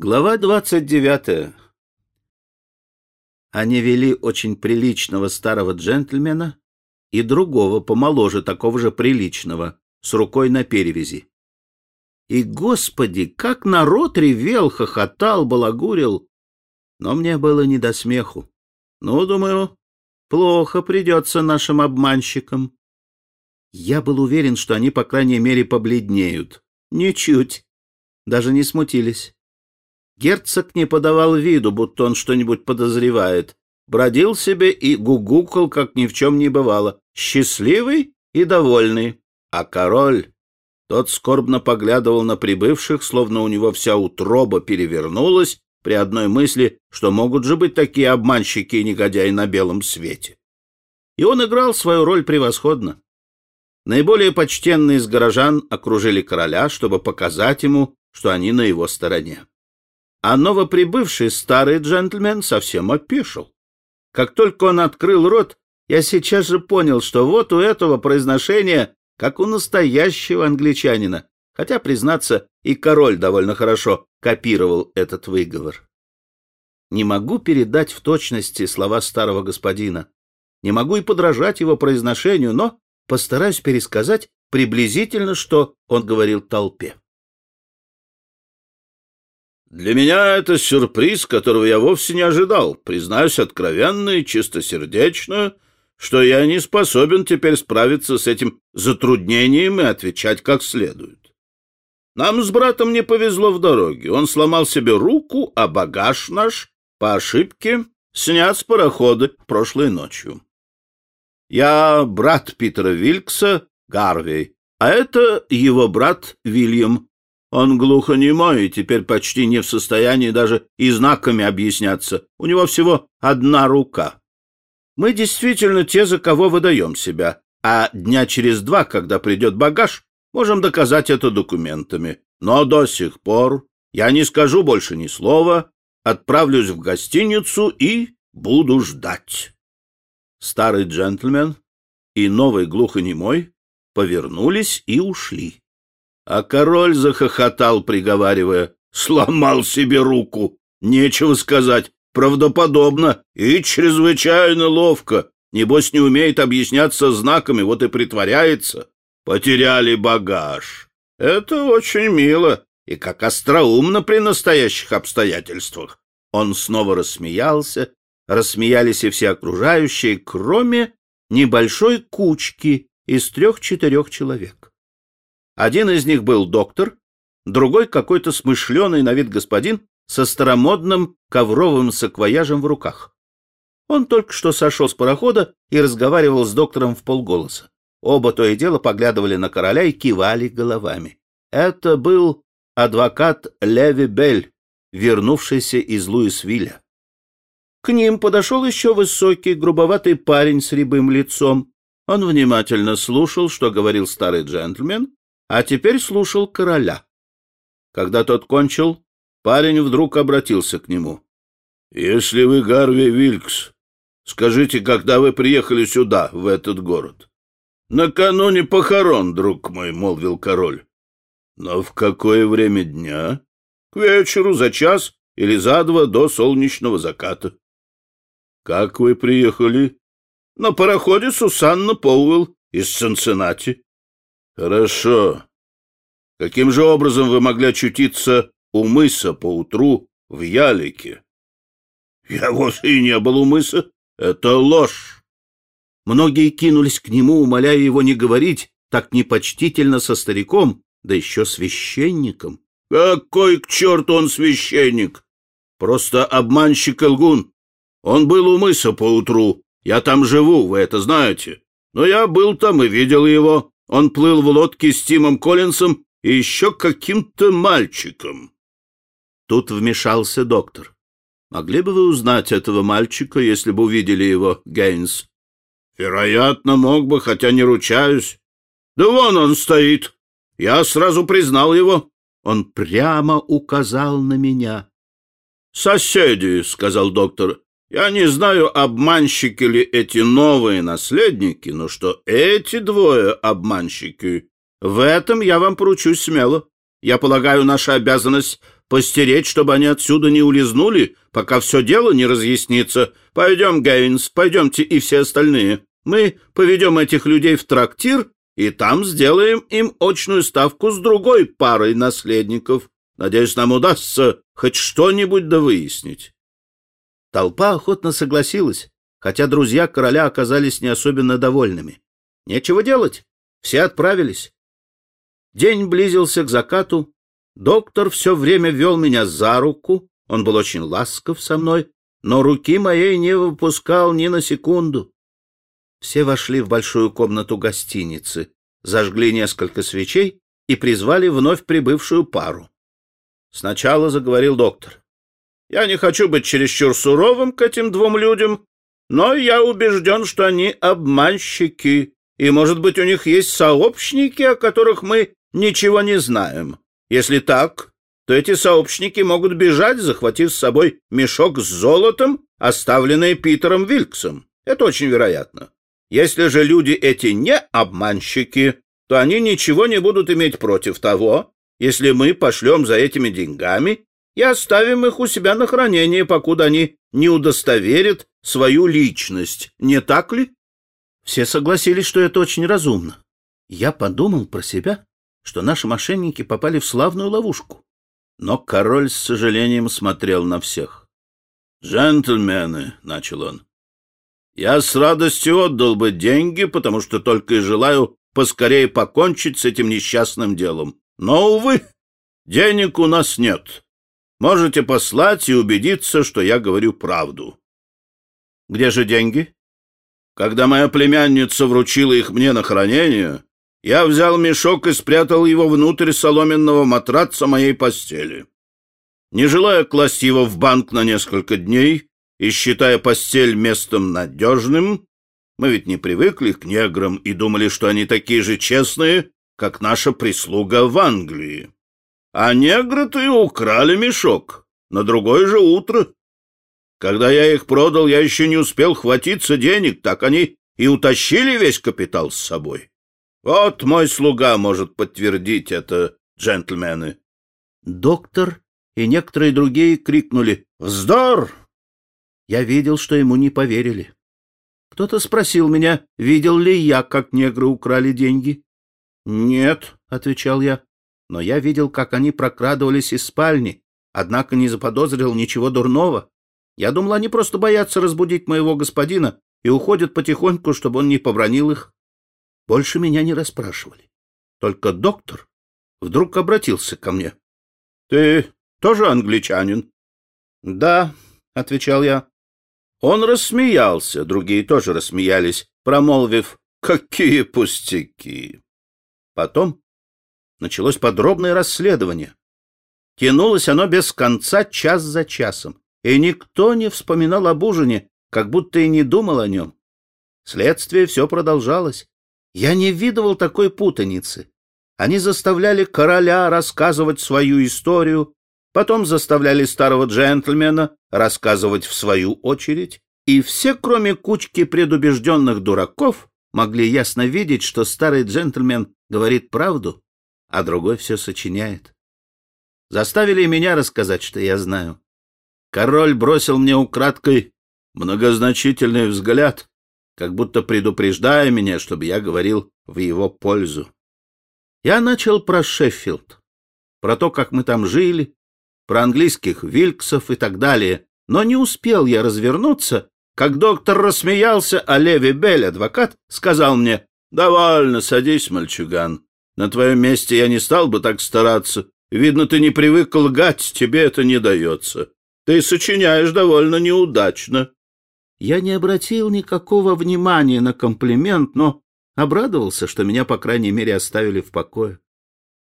Глава двадцать девятая. Они вели очень приличного старого джентльмена и другого, помоложе, такого же приличного, с рукой на перевязи. И, господи, как народ ревел, хохотал, балагурил. Но мне было не до смеху. Ну, думаю, плохо придется нашим обманщикам. Я был уверен, что они, по крайней мере, побледнеют. Ничуть. Даже не смутились. Герцог не подавал виду, будто он что-нибудь подозревает. Бродил себе и гугукал, как ни в чем не бывало, счастливый и довольный. А король, тот скорбно поглядывал на прибывших, словно у него вся утроба перевернулась при одной мысли, что могут же быть такие обманщики и негодяи на белом свете. И он играл свою роль превосходно. Наиболее почтенные из горожан окружили короля, чтобы показать ему, что они на его стороне. А новоприбывший старый джентльмен совсем опешил. Как только он открыл рот, я сейчас же понял, что вот у этого произношения, как у настоящего англичанина, хотя, признаться, и король довольно хорошо копировал этот выговор. Не могу передать в точности слова старого господина, не могу и подражать его произношению, но постараюсь пересказать приблизительно, что он говорил толпе. Для меня это сюрприз, которого я вовсе не ожидал, признаюсь откровенно и чистосердечно, что я не способен теперь справиться с этим затруднением и отвечать как следует. Нам с братом не повезло в дороге. Он сломал себе руку, а багаж наш, по ошибке, снят с парохода прошлой ночью. Я брат Питера Вилкса, Гарвей, а это его брат Вильям он глухонемой и теперь почти не в состоянии даже и знаками объясняться. У него всего одна рука. Мы действительно те, за кого выдаем себя, а дня через два, когда придет багаж, можем доказать это документами. Но до сих пор я не скажу больше ни слова, отправлюсь в гостиницу и буду ждать. Старый джентльмен и новый глухонемой повернулись и ушли. А король захохотал, приговаривая, сломал себе руку. Нечего сказать, правдоподобно и чрезвычайно ловко. Небось, не умеет объясняться знаками, вот и притворяется. Потеряли багаж. Это очень мило и как остроумно при настоящих обстоятельствах. Он снова рассмеялся, рассмеялись и все окружающие, кроме небольшой кучки из трех-четырех человек. Один из них был доктор, другой какой-то смышленый на вид господин со старомодным ковровым саквояжем в руках. Он только что сошел с парохода и разговаривал с доктором в полголоса. Оба то и дело поглядывали на короля и кивали головами. Это был адвокат Леви Бель, вернувшийся из Луисвилля. К ним подошел еще высокий, грубоватый парень с рябым лицом. Он внимательно слушал, что говорил старый джентльмен, а теперь слушал короля. Когда тот кончил, парень вдруг обратился к нему. — Если вы Гарви Вилькс, скажите, когда вы приехали сюда, в этот город? — Накануне похорон, друг мой, — молвил король. — Но в какое время дня? — К вечеру, за час или за два до солнечного заката. — Как вы приехали? — На пароходе Сусанна Поуэлл из Цинциннати. Хорошо. Каким же образом вы могли очутиться у мыса поутру в Ялике? Я вовсе и не был у мыса. Это ложь. Многие кинулись к нему, умоляя его не говорить так непочтительно со стариком, да еще священником. Какой к черту он священник? Просто обманщик и лгун. Он был у мыса поутру. Я там живу, вы это знаете. Но я был там и видел его. Он плыл в лодке с Тимом Коллинсом и еще каким-то мальчиком. Тут вмешался доктор. Могли бы вы узнать этого мальчика, если бы увидели его, Гейнс? Вероятно, мог бы, хотя не ручаюсь. Да вон он стоит. Я сразу признал его. Он прямо указал на меня. «Соседи», — сказал доктор, я не знаю, обманщики ли эти новые наследники, но что эти двое обманщики, в этом я вам поручусь смело. Я полагаю, наша обязанность постеречь, чтобы они отсюда не улизнули, пока все дело не разъяснится. Пойдем, Гейнс, пойдемте и все остальные. Мы поведем этих людей в трактир, и там сделаем им очную ставку с другой парой наследников. Надеюсь, нам удастся хоть что-нибудь да выяснить. Толпа охотно согласилась, хотя друзья короля оказались не особенно довольными. Нечего делать, все отправились. День близился к закату. Доктор все время вел меня за руку. Он был очень ласков со мной, но руки моей не выпускал ни на секунду. Все вошли в большую комнату гостиницы, зажгли несколько свечей и призвали вновь прибывшую пару. Сначала заговорил доктор. «Я не хочу быть чересчур суровым к этим двум людям, но я убежден, что они обманщики, и, может быть, у них есть сообщники, о которых мы ничего не знаем. Если так, то эти сообщники могут бежать, захватив с собой мешок с золотом, оставленный Питером Вилксом. Это очень вероятно. Если же люди эти не обманщики, то они ничего не будут иметь против того, если мы пошлем за этими деньгами и оставим их у себя на хранение, покуда они не удостоверят свою личность, не так ли? Все согласились, что это очень разумно. Я подумал про себя, что наши мошенники попали в славную ловушку. Но король с сожалением смотрел на всех. «Джентльмены», — начал он, — «я с радостью отдал бы деньги, потому что только и желаю поскорее покончить с этим несчастным делом. Но, увы, денег у нас нет. Можете послать и убедиться, что я говорю правду». «Где же деньги?» «Когда моя племянница вручила их мне на хранение...» Я взял мешок и спрятал его внутрь соломенного матраца моей постели. Не желая класть его в банк на несколько дней и считая постель местом надежным, мы ведь не привыкли к неграм и думали, что они такие же честные, как наша прислуга в Англии. А негры-то и украли мешок на другое же утро. Когда я их продал, я еще не успел хватиться денег, так они и утащили весь капитал с собой. Вот мой слуга может подтвердить это, джентльмены. Доктор и некоторые другие крикнули «Вздор!». Я видел, что ему не поверили. Кто-то спросил меня, видел ли я, как негры украли деньги. «Нет», — отвечал я, — «но я видел, как они прокрадывались из спальни, однако не заподозрил ничего дурного. Я думал, они просто боятся разбудить моего господина и уходят потихоньку, чтобы он не побронил их. Больше меня не расспрашивали. Только доктор вдруг обратился ко мне. — Ты тоже англичанин? — Да, — отвечал я. Он рассмеялся, другие тоже рассмеялись, промолвив «Какие пустяки!». Потом началось подробное расследование. Тянулось оно без конца час за часом, и никто не вспоминал об ужине, как будто и не думал о нем. Следствие все продолжалось, я не видывал такой путаницы. Они заставляли короля рассказывать свою историю, потом заставляли старого джентльмена рассказывать в свою очередь, и все, кроме кучки предубежденных дураков, могли ясно видеть, что старый джентльмен говорит правду, а другой все сочиняет. Заставили меня рассказать, что я знаю. Король бросил мне украдкой многозначительный взгляд, как будто предупреждая меня, чтобы я говорил в его пользу. Я начал про Шеффилд, про то, как мы там жили, про английских Вилксов и так далее, но не успел я развернуться, как доктор рассмеялся, а Леви Белль, адвокат, сказал мне, «Довольно, садись, мальчуган. На твоем месте я не стал бы так стараться. Видно, ты не привык лгать, тебе это не дается. Ты сочиняешь довольно неудачно. Я не обратил никакого внимания на комплимент, но обрадовался, что меня, по крайней мере, оставили в покое.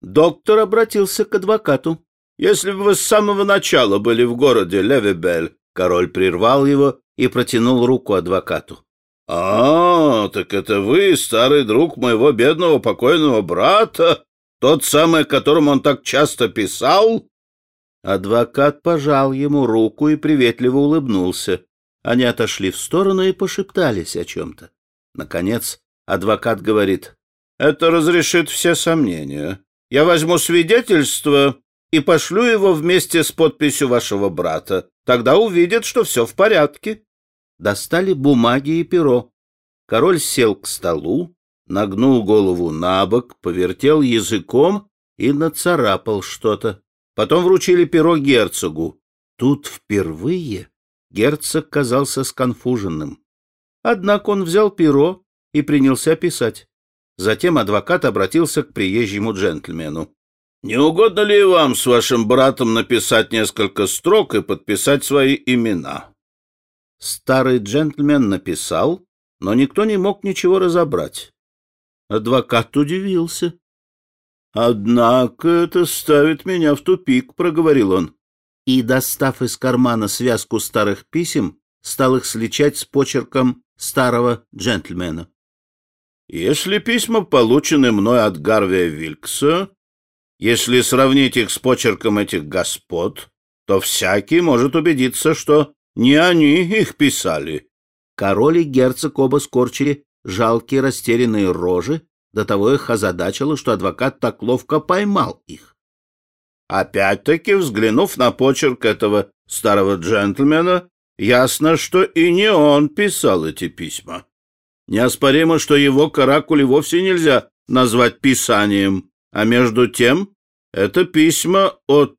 Доктор обратился к адвокату. «Если бы вы с самого начала были в городе Левебель», король прервал его и протянул руку адвокату. «А, так это вы, старый друг моего бедного покойного брата, тот самый, о котором он так часто писал?» Адвокат пожал ему руку и приветливо улыбнулся. Они отошли в сторону и пошептались о чем-то. Наконец, адвокат говорит, «Это разрешит все сомнения. Я возьму свидетельство и пошлю его вместе с подписью вашего брата. Тогда увидят, что все в порядке. Достали бумаги и перо. Король сел к столу, нагнул голову на бок, повертел языком и нацарапал что-то. Потом вручили перо герцогу. Тут впервые герцог казался сконфуженным. Однако он взял перо и принялся писать. Затем адвокат обратился к приезжему джентльмену. «Не угодно ли вам с вашим братом написать несколько строк и подписать свои имена?» Старый джентльмен написал, но никто не мог ничего разобрать. Адвокат удивился. «Однако это ставит меня в тупик», — проговорил он. И, достав из кармана связку старых писем, стал их сличать с почерком старого джентльмена. «Если письма получены мной от Гарвия Вилкса, если сравнить их с почерком этих господ, то всякий может убедиться, что не они их писали. Король и герцог оба скорчили жалкие растерянные рожи, до того их озадачило, что адвокат так ловко поймал их. Опять-таки, взглянув на почерк этого старого джентльмена, ясно, что и не он писал эти письма. Неоспоримо, что его каракули вовсе нельзя назвать писанием, а между тем это письма от...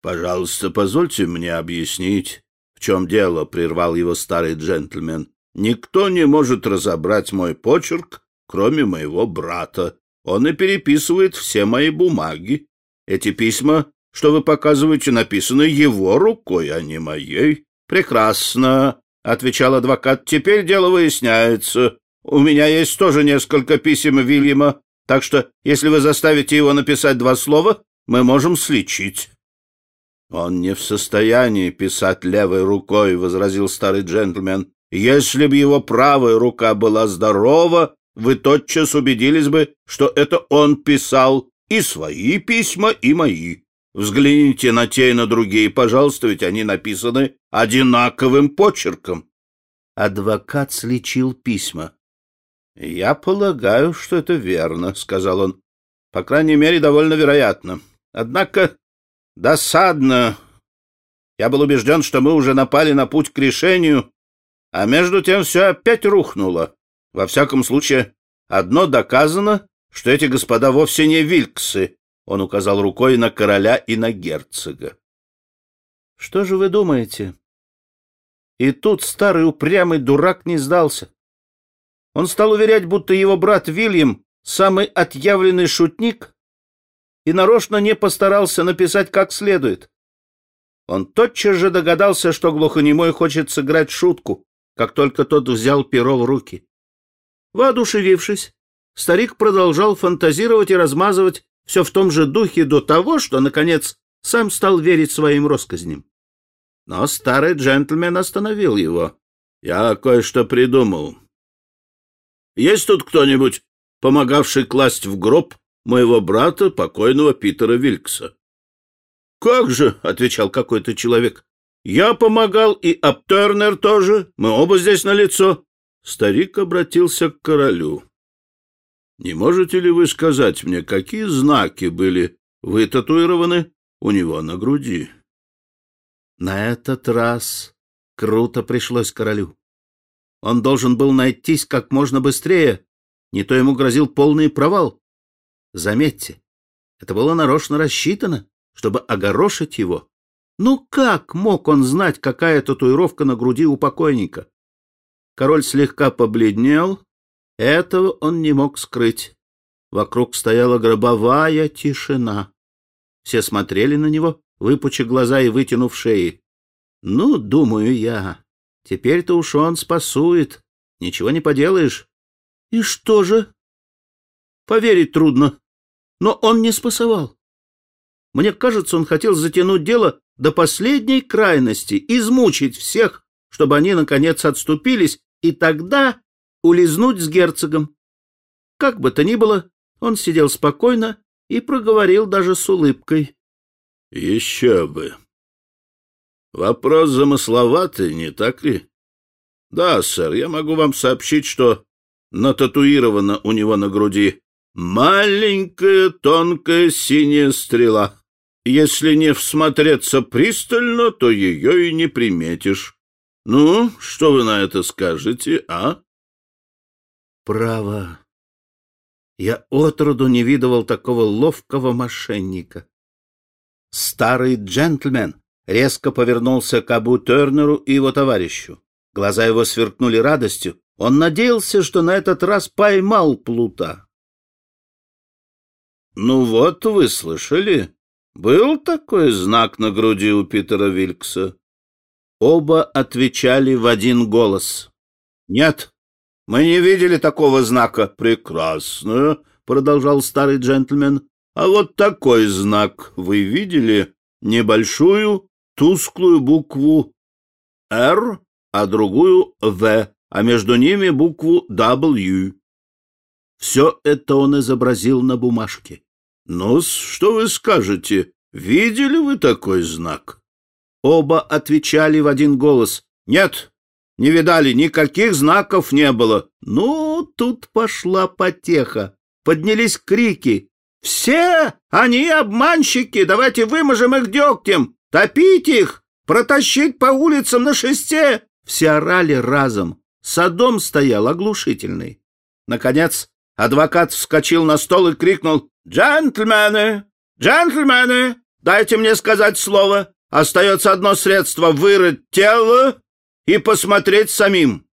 Пожалуйста, позвольте мне объяснить, в чем дело, — прервал его старый джентльмен. Никто не может разобрать мой почерк, кроме моего брата. Он и переписывает все мои бумаги. Эти письма, что вы показываете, написаны его рукой, а не моей. Прекрасно, — отвечал адвокат. Теперь дело выясняется. У меня есть тоже несколько писем Вильяма, так что, если вы заставите его написать два слова, мы можем сличить. — Он не в состоянии писать левой рукой, — возразил старый джентльмен. — Если бы его правая рука была здорова, вы тотчас убедились бы, что это он писал и свои письма, и мои. Взгляните на те и на другие, пожалуйста, ведь они написаны одинаковым почерком. Адвокат сличил письма. «Я полагаю, что это верно», — сказал он. «По крайней мере, довольно вероятно. Однако досадно. Я был убежден, что мы уже напали на путь к решению, а между тем все опять рухнуло. Во всяком случае, одно доказано, что эти господа вовсе не вильксы». Он указал рукой на короля и на герцога. «Что же вы думаете?» И тут старый упрямый дурак не сдался. Он стал уверять, будто его брат Вильям — самый отъявленный шутник, и нарочно не постарался написать как следует. Он тотчас же догадался, что глухонемой хочет сыграть шутку, как только тот взял перо в руки. Воодушевившись, старик продолжал фантазировать и размазывать все в том же духе до того, что, наконец, сам стал верить своим россказням. Но старый джентльмен остановил его. — Я кое-что придумал. Есть тут кто-нибудь, помогавший класть в гроб моего брата, покойного Питера Вилькса? — Как же, — отвечал какой-то человек, — я помогал, и Аптернер тоже, мы оба здесь на лицо. Старик обратился к королю. — Не можете ли вы сказать мне, какие знаки были вытатуированы у него на груди? На этот раз круто пришлось королю. Он должен был найтись как можно быстрее, не то ему грозил полный провал. Заметьте, это было нарочно рассчитано, чтобы огорошить его. Ну как мог он знать, какая татуировка на груди у покойника? Король слегка побледнел, этого он не мог скрыть. Вокруг стояла гробовая тишина. Все смотрели на него, выпучив глаза и вытянув шеи. Ну, думаю я, Теперь-то уж он спасует. Ничего не поделаешь. И что же? Поверить трудно. Но он не спасовал. Мне кажется, он хотел затянуть дело до последней крайности, измучить всех, чтобы они, наконец, отступились, и тогда улизнуть с герцогом. Как бы то ни было, он сидел спокойно и проговорил даже с улыбкой. — Еще бы! Вопрос замысловатый, не так ли? Да, сэр, я могу вам сообщить, что нататуирована у него на груди маленькая тонкая синяя стрела. Если не всмотреться пристально, то ее и не приметишь. Ну, что вы на это скажете, а? Право. Я отроду не видывал такого ловкого мошенника. Старый джентльмен резко повернулся к Абу Тернеру и его товарищу. Глаза его сверкнули радостью. Он надеялся, что на этот раз поймал плута. «Ну вот, вы слышали? Был такой знак на груди у Питера Вилькса?» Оба отвечали в один голос. «Нет, мы не видели такого знака». «Прекрасно», — продолжал старый джентльмен. «А вот такой знак вы видели? Небольшую тусклую букву «Р», а другую «В», а между ними букву «W». Все это он изобразил на бумажке. Ну что вы скажете? Видели вы такой знак?» Оба отвечали в один голос. «Нет, не видали, никаких знаков не было». Ну, тут пошла потеха. Поднялись крики. «Все они обманщики! Давайте выможем их дегтем! Топить их! Протащить по улицам на шесте!» Все орали разом. Садом стоял оглушительный. Наконец, адвокат вскочил на стол и крикнул «Джентльмены! Джентльмены! Дайте мне сказать слово! Остается одно средство — вырыть тело и посмотреть самим!»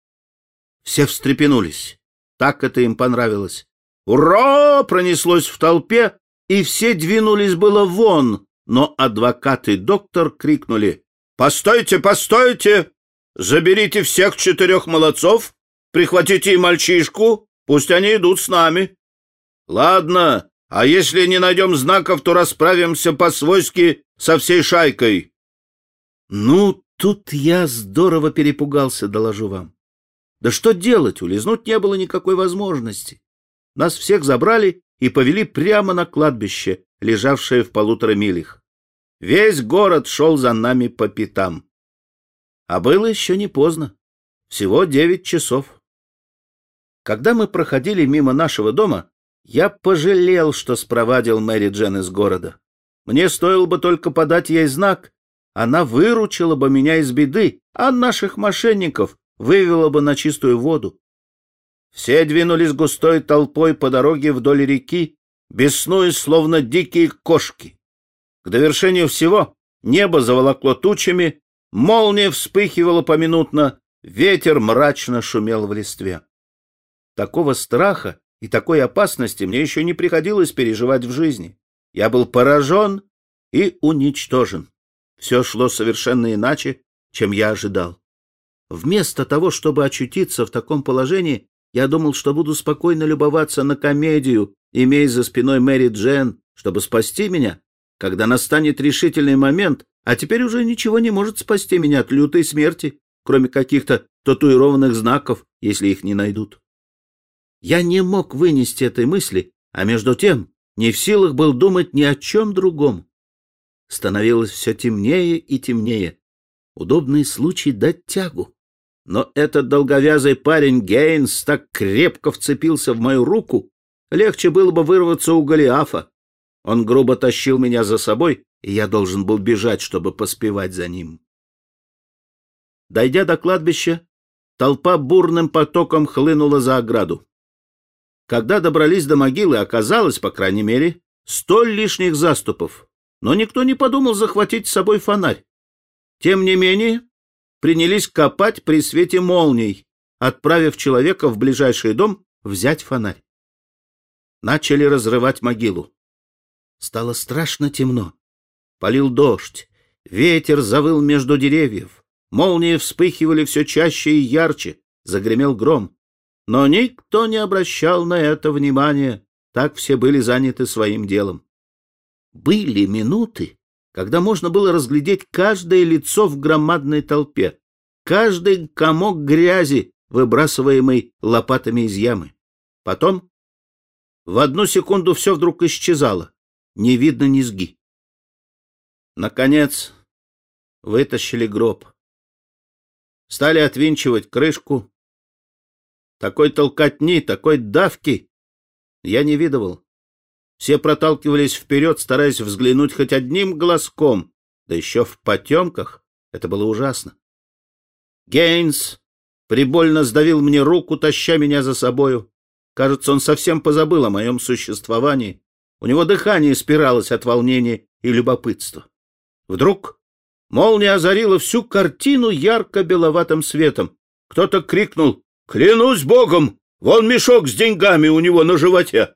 Все встрепенулись. Так это им понравилось. «Ура!» пронеслось в толпе, и все двинулись было вон, но адвокат и доктор крикнули «Постойте, постойте! Заберите всех четырех молодцов, прихватите и мальчишку, пусть они идут с нами». «Ладно, а если не найдем знаков, то расправимся по-свойски со всей шайкой». Ну, тут я здорово перепугался, доложу вам. Да что делать, улизнуть не было никакой возможности. Нас всех забрали и повели прямо на кладбище, лежавшее в полутора милях. Весь город шел за нами по пятам. А было еще не поздно. Всего девять часов. Когда мы проходили мимо нашего дома, я пожалел, что спровадил Мэри Джен из города. Мне стоило бы только подать ей знак, она выручила бы меня из беды, а наших мошенников вывела бы на чистую воду. Все двинулись густой толпой по дороге вдоль реки, беснуясь, словно дикие кошки. К довершению всего небо заволокло тучами, молния вспыхивала поминутно, ветер мрачно шумел в листве. Такого страха и такой опасности мне еще не приходилось переживать в жизни. Я был поражен и уничтожен. Все шло совершенно иначе, чем я ожидал. Вместо того, чтобы очутиться в таком положении, я думал, что буду спокойно любоваться на комедию, имея за спиной Мэри Джен, чтобы спасти меня когда настанет решительный момент, а теперь уже ничего не может спасти меня от лютой смерти, кроме каких-то татуированных знаков, если их не найдут. Я не мог вынести этой мысли, а между тем не в силах был думать ни о чем другом. Становилось все темнее и темнее. Удобный случай дать тягу. Но этот долговязый парень Гейнс так крепко вцепился в мою руку, легче было бы вырваться у Голиафа. Он грубо тащил меня за собой, и я должен был бежать, чтобы поспевать за ним. Дойдя до кладбища, толпа бурным потоком хлынула за ограду. Когда добрались до могилы, оказалось, по крайней мере, сто лишних заступов, но никто не подумал захватить с собой фонарь. Тем не менее, принялись копать при свете молний, отправив человека в ближайший дом взять фонарь. Начали разрывать могилу. Стало страшно темно. Полил дождь, ветер завыл между деревьев, молнии вспыхивали все чаще и ярче, загремел гром. Но никто не обращал на это внимания, так все были заняты своим делом. Были минуты, когда можно было разглядеть каждое лицо в громадной толпе, каждый комок грязи, выбрасываемый лопатами из ямы. Потом в одну секунду все вдруг исчезало не видно низги. Наконец, вытащили гроб. Стали отвинчивать крышку. Такой толкотни, такой давки я не видывал. Все проталкивались вперед, стараясь взглянуть хоть одним глазком, да еще в потемках. Это было ужасно. Гейнс прибольно сдавил мне руку, таща меня за собою. Кажется, он совсем позабыл о моем существовании. У него дыхание спиралось от волнения и любопытства. Вдруг молния озарила всю картину ярко-беловатым светом. Кто-то крикнул «Клянусь богом! Вон мешок с деньгами у него на животе!»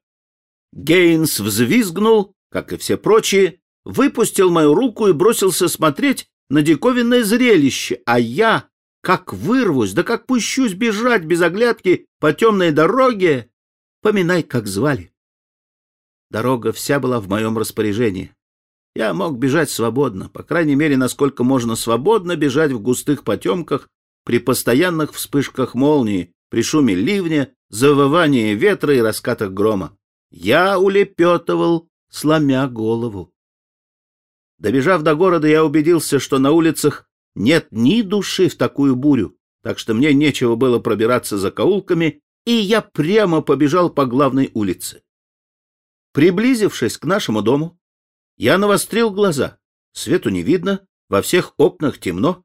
Гейнс взвизгнул, как и все прочие, выпустил мою руку и бросился смотреть на диковинное зрелище, а я как вырвусь, да как пущусь бежать без оглядки по темной дороге, поминай, как звали. Дорога вся была в моем распоряжении. Я мог бежать свободно, по крайней мере, насколько можно свободно бежать в густых потемках при постоянных вспышках молнии, при шуме ливня, завывании ветра и раскатах грома. Я улепетывал, сломя голову. Добежав до города, я убедился, что на улицах нет ни души в такую бурю, так что мне нечего было пробираться за каулками, и я прямо побежал по главной улице. Приблизившись к нашему дому, я навострил глаза. Свету не видно, во всех окнах темно.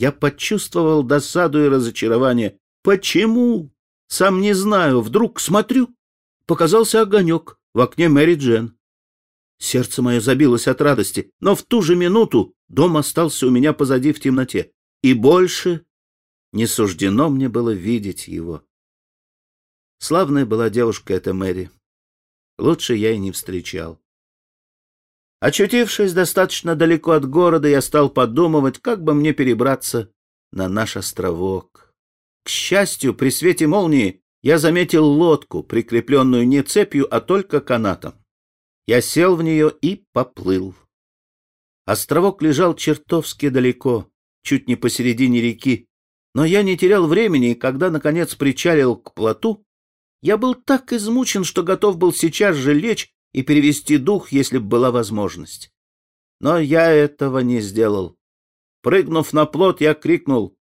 Я почувствовал досаду и разочарование. Почему? Сам не знаю. Вдруг смотрю. Показался огонек в окне Мэри Джен. Сердце мое забилось от радости, но в ту же минуту дом остался у меня позади в темноте, и больше не суждено мне было видеть его. Славная была девушка эта Мэри. Лучше я и не встречал. Очутившись достаточно далеко от города, я стал подумывать, как бы мне перебраться на наш островок. К счастью, при свете молнии я заметил лодку, прикрепленную не цепью, а только канатом. Я сел в нее и поплыл. Островок лежал чертовски далеко, чуть не посередине реки, но я не терял времени, и когда, наконец, причалил к плоту, я был так измучен, что готов был сейчас же лечь и перевести дух, если бы была возможность. Но я этого не сделал. Прыгнув на плот, я крикнул.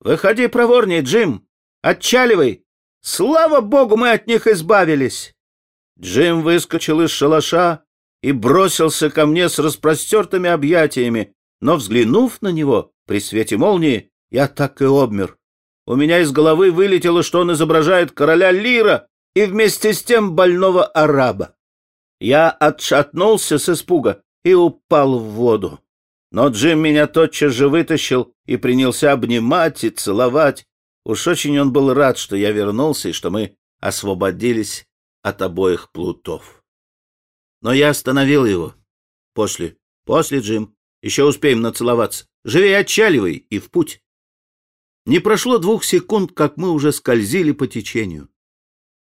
«Выходи проворнее, Джим! Отчаливай! Слава богу, мы от них избавились!» Джим выскочил из шалаша и бросился ко мне с распростертыми объятиями, но, взглянув на него при свете молнии, я так и обмер. У меня из головы вылетело, что он изображает короля Лира и вместе с тем больного араба. Я отшатнулся с испуга и упал в воду. Но Джим меня тотчас же вытащил и принялся обнимать и целовать. Уж очень он был рад, что я вернулся и что мы освободились от обоих плутов. Но я остановил его. После. После, Джим. Еще успеем нацеловаться. Живей отчаливай и в путь. Не прошло двух секунд, как мы уже скользили по течению.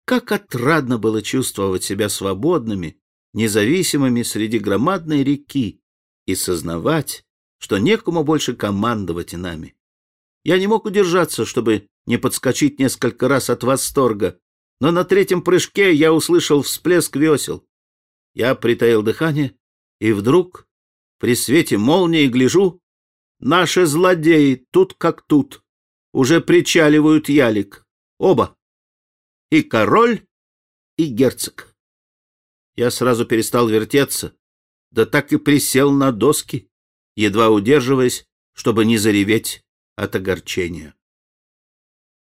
Как отрадно было чувствовать себя свободными, независимыми среди громадной реки и сознавать, что некому больше командовать нами. Я не мог удержаться, чтобы не подскочить несколько раз от восторга, но на третьем прыжке я услышал всплеск весел. Я притаил дыхание, и вдруг, при свете молнии, гляжу, наши злодеи тут как тут, уже причаливают ялик. Оба. И король, и герцог. Я сразу перестал вертеться, да так и присел на доски, едва удерживаясь, чтобы не зареветь от огорчения.